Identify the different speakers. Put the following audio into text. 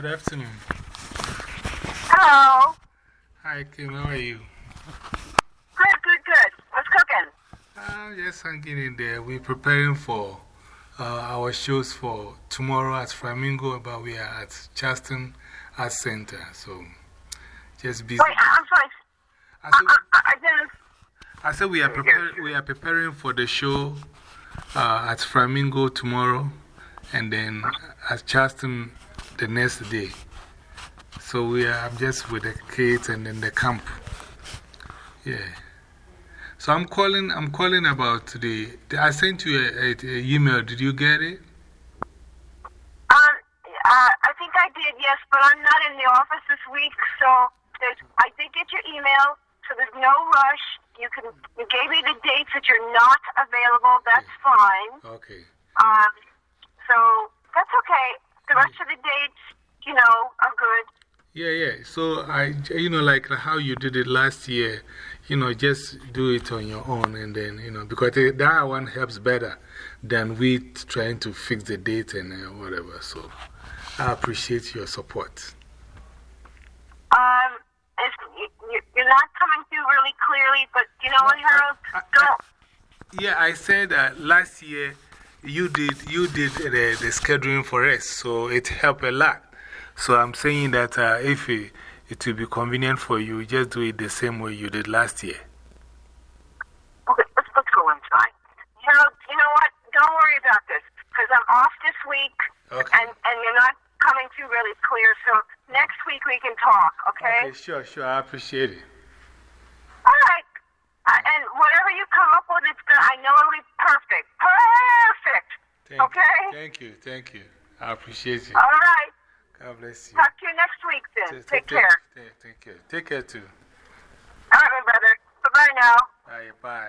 Speaker 1: Good afternoon.
Speaker 2: Hello.
Speaker 1: Hi, Kim. How are you?
Speaker 2: Good, good, good. What's cooking?
Speaker 1: Uh, just hanging in there. We're preparing for uh, our shows for tomorrow at Flamingo, but we are at Charleston Arts Center. So just busy.
Speaker 2: Wait, I- I'm sorry.
Speaker 1: I
Speaker 2: I,
Speaker 1: said,
Speaker 2: I, I didn't.
Speaker 1: I said we, are prepar we are preparing for the show uh, at Flamingo tomorrow and then at Charleston the next day. So we are I'm just with the kids and then the camp. Yeah. So I'm calling, I'm calling about the, the I sent you a email. Did you get it?
Speaker 2: Um, uh, I think I did, yes, but I'm not in the office this week, so I did get your email, so there's no rush. You can, you gave me the dates that you're not available, that's fine.
Speaker 1: Okay.
Speaker 2: Um, so that's okay. The rest of the dates, you know, are good.
Speaker 1: Yeah, yeah. So I, you know, like how you did it last year, you know, just do it on your own and then, you know, because that one helps better than we trying to fix the date and uh, whatever. So I appreciate your support.
Speaker 2: Um, it's, you, you- you're not coming through really clearly, but you know what, Harold?
Speaker 1: I- I-
Speaker 2: Don't.
Speaker 1: Yeah, I said that last year you did, you did the, the scheduling for us, so it helped a lot. So I'm saying that uh, if it, it will be convenient for you, just do it the same way you did last year.
Speaker 2: Okay, let's, let's go inside. Harold, you know what? Don't worry about this, because I'm off this week,
Speaker 1: Okay.
Speaker 2: and, and you're not coming through really clear, so next week we can talk, okay?
Speaker 1: Okay, sure, sure. I appreciate it.
Speaker 2: All right. Uh, and whatever you come up with, it's good. I know it'll be perfect. Perfect!
Speaker 1: Thank
Speaker 2: Okay?
Speaker 1: You. Thank you, thank you. I appreciate you.
Speaker 2: All right.
Speaker 1: God bless you.
Speaker 2: Talk to you next week then.
Speaker 1: Take-
Speaker 2: Take care.
Speaker 1: Take, take care. Take care too.
Speaker 2: All right, my brother. Bye-bye now.
Speaker 1: Bye bye.